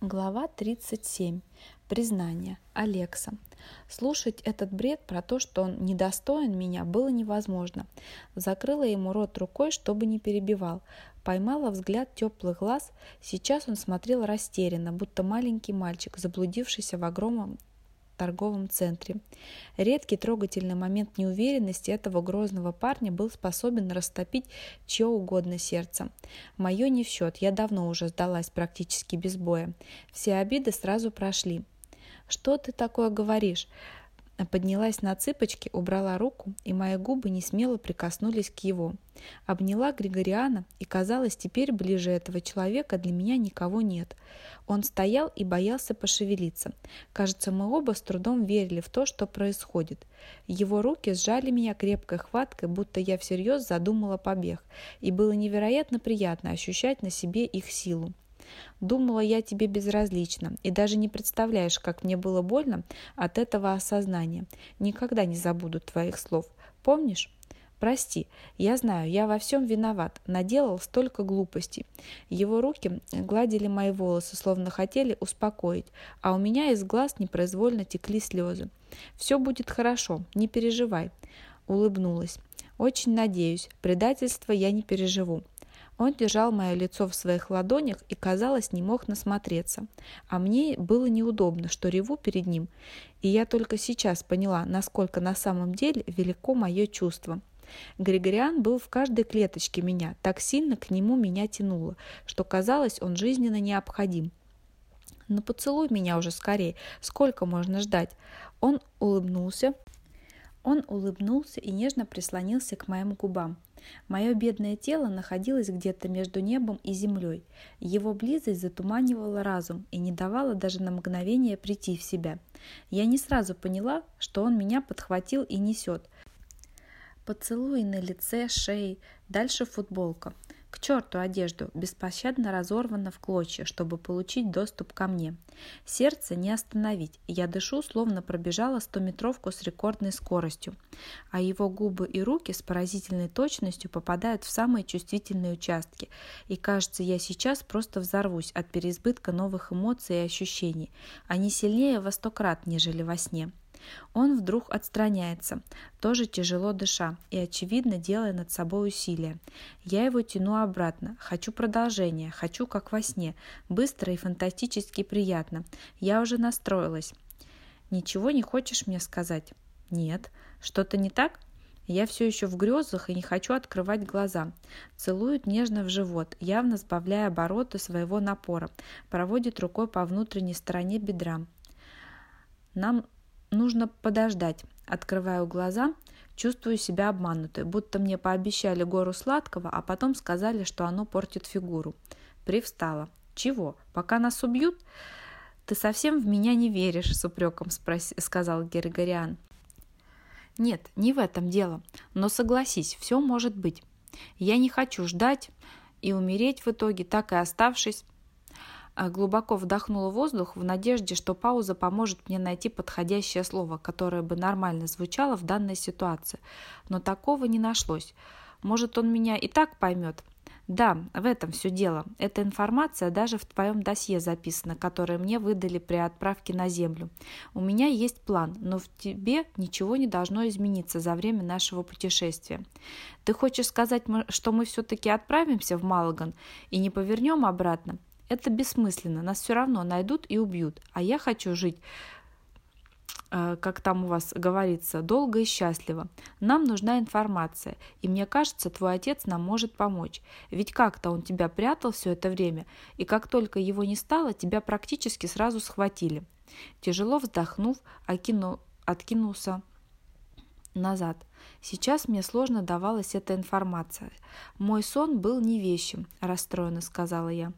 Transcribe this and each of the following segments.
Глава 37. Признание. Алекса. Слушать этот бред про то, что он недостоин меня, было невозможно. Закрыла ему рот рукой, чтобы не перебивал. Поймала взгляд теплых глаз. Сейчас он смотрел растерянно, будто маленький мальчик, заблудившийся в огромном торговом центре. Редкий трогательный момент неуверенности этого грозного парня был способен растопить чье угодно сердце. Мое не в счет, я давно уже сдалась практически без боя. Все обиды сразу прошли. «Что ты такое говоришь?» Поднялась на цыпочки, убрала руку, и мои губы не смело прикоснулись к его. Обняла Григориана, и казалось, теперь ближе этого человека для меня никого нет. Он стоял и боялся пошевелиться. Кажется, мы оба с трудом верили в то, что происходит. Его руки сжали меня крепкой хваткой, будто я всерьез задумала побег, и было невероятно приятно ощущать на себе их силу. Думала, я тебе безразлична, и даже не представляешь, как мне было больно от этого осознания. Никогда не забуду твоих слов. Помнишь? Прости, я знаю, я во всем виноват, наделал столько глупостей. Его руки гладили мои волосы, словно хотели успокоить, а у меня из глаз непроизвольно текли слезы. Все будет хорошо, не переживай. Улыбнулась. Очень надеюсь, предательство я не переживу. Он держал мое лицо в своих ладонях и, казалось, не мог насмотреться. А мне было неудобно, что реву перед ним, и я только сейчас поняла, насколько на самом деле велико мое чувство. Григориан был в каждой клеточке меня, так сильно к нему меня тянуло, что казалось, он жизненно необходим. «Ну поцелуй меня уже скорее, сколько можно ждать?» Он улыбнулся, он улыбнулся и нежно прислонился к моим губам. Мое бедное тело находилось где-то между небом и землей. Его близость затуманивала разум и не давала даже на мгновение прийти в себя. Я не сразу поняла, что он меня подхватил и несет. Поцелуи на лице, шее, дальше футболка. К черту одежду, беспощадно разорвана в клочья, чтобы получить доступ ко мне. Сердце не остановить, я дышу, словно пробежала стометровку с рекордной скоростью, а его губы и руки с поразительной точностью попадают в самые чувствительные участки, и кажется, я сейчас просто взорвусь от переизбытка новых эмоций и ощущений. Они сильнее во сто крат, нежели во сне. Он вдруг отстраняется, тоже тяжело дыша и, очевидно, делая над собой усилия. Я его тяну обратно. Хочу продолжения, хочу как во сне. Быстро и фантастически приятно. Я уже настроилась. Ничего не хочешь мне сказать? Нет. Что-то не так? Я все еще в грезах и не хочу открывать глаза. Целует нежно в живот, явно сбавляя обороты своего напора. Проводит рукой по внутренней стороне бедра. Нам Нужно подождать. Открываю глаза, чувствую себя обманутой, будто мне пообещали гору сладкого, а потом сказали, что оно портит фигуру. Привстала. Чего? Пока нас убьют? Ты совсем в меня не веришь, с упреком спрос... сказал Григориан. Нет, не в этом дело. Но согласись, все может быть. Я не хочу ждать и умереть в итоге, так и оставшись глубоко вдохнула воздух в надежде, что пауза поможет мне найти подходящее слово, которое бы нормально звучало в данной ситуации. Но такого не нашлось. Может, он меня и так поймет? Да, в этом все дело. Эта информация даже в твоем досье записана, которое мне выдали при отправке на Землю. У меня есть план, но в тебе ничего не должно измениться за время нашего путешествия. Ты хочешь сказать, что мы все-таки отправимся в Малаган и не повернем обратно? Это бессмысленно, нас все равно найдут и убьют, а я хочу жить э, как там у вас говорится, долго и счастливо. Нам нужна информация, и мне кажется, твой отец нам может помочь. Ведь как-то он тебя прятал все это время, и как только его не стало, тебя практически сразу схватили. Тяжело вздохнув, окинул, откинулся назад. Сейчас мне сложно давалась эта информация. Мой сон был не вещим, расстроенно сказала я.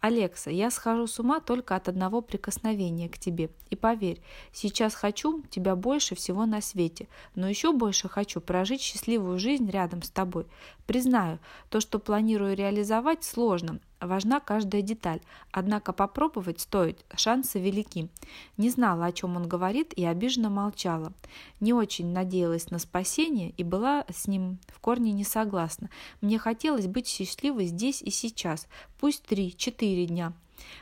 Алекса, я схожу с ума только от одного прикосновения к тебе. И поверь, сейчас хочу тебя больше всего на свете, но еще больше хочу прожить счастливую жизнь рядом с тобой. Признаю, то, что планирую реализовать, сложно, Важна каждая деталь, однако попробовать стоит, шансы велики. Не знала, о чем он говорит, и обиженно молчала. Не очень надеялась на спасение и была с ним в корне не согласна. Мне хотелось быть счастливой здесь и сейчас, пусть три-четыре дня.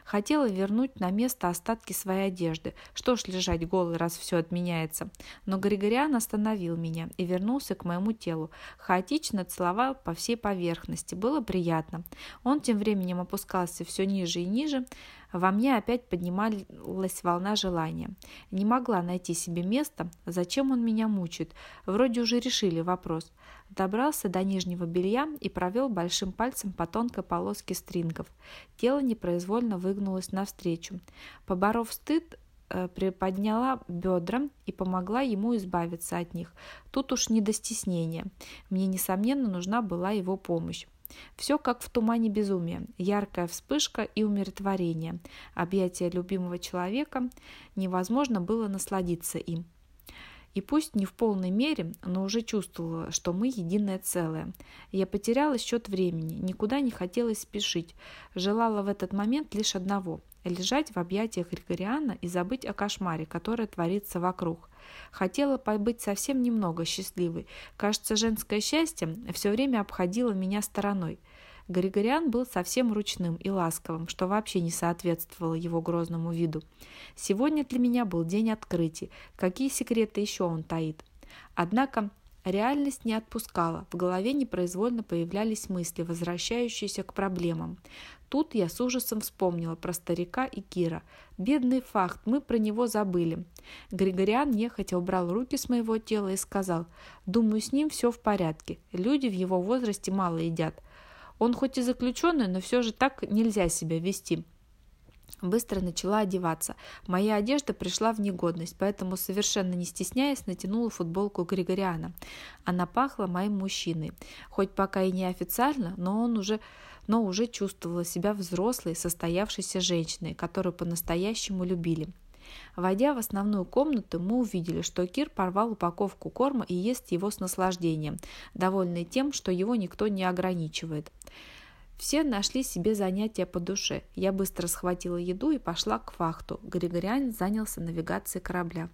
Хотела вернуть на место остатки своей одежды. Что ж лежать голой, раз все отменяется. Но Григориан остановил меня и вернулся к моему телу. Хаотично целовал по всей поверхности. Было приятно. Он тем временем опускался все ниже и ниже. Во мне опять поднималась волна желания. Не могла найти себе места. Зачем он меня мучает? Вроде уже решили вопрос. Добрался до нижнего белья и провел большим пальцем по тонкой полоске стрингов. Тело непроизвольно выгнулось навстречу. Поборов стыд, э, приподняла бедра и помогла ему избавиться от них. Тут уж не до стеснения. Мне, несомненно, нужна была его помощь. Все как в тумане безумия. Яркая вспышка и умиротворение. Объятие любимого человека. Невозможно было насладиться им. И пусть не в полной мере, но уже чувствовала, что мы единое целое. Я потеряла счет времени, никуда не хотелось спешить. Желала в этот момент лишь одного – лежать в объятиях Григориана и забыть о кошмаре, который творится вокруг. Хотела побыть совсем немного счастливой. Кажется, женское счастье все время обходило меня стороной – Григориан был совсем ручным и ласковым, что вообще не соответствовало его грозному виду. Сегодня для меня был день открытий. Какие секреты еще он таит? Однако реальность не отпускала. В голове непроизвольно появлялись мысли, возвращающиеся к проблемам. Тут я с ужасом вспомнила про старика и Кира. Бедный факт, мы про него забыли. Григориан нехотя убрал руки с моего тела и сказал, «Думаю, с ним все в порядке. Люди в его возрасте мало едят. Он хоть и заключенный, но все же так нельзя себя вести. Быстро начала одеваться. Моя одежда пришла в негодность, поэтому, совершенно не стесняясь, натянула футболку Григориана. Она пахла моим мужчиной. Хоть пока и не официально, но он уже но уже чувствовала себя взрослой, состоявшейся женщиной, которую по-настоящему любили. Войдя в основную комнату, мы увидели, что Кир порвал упаковку корма и ест его с наслаждением, довольный тем, что его никто не ограничивает. Все нашли себе занятия по душе. Я быстро схватила еду и пошла к вахту. Григориан занялся навигацией корабля.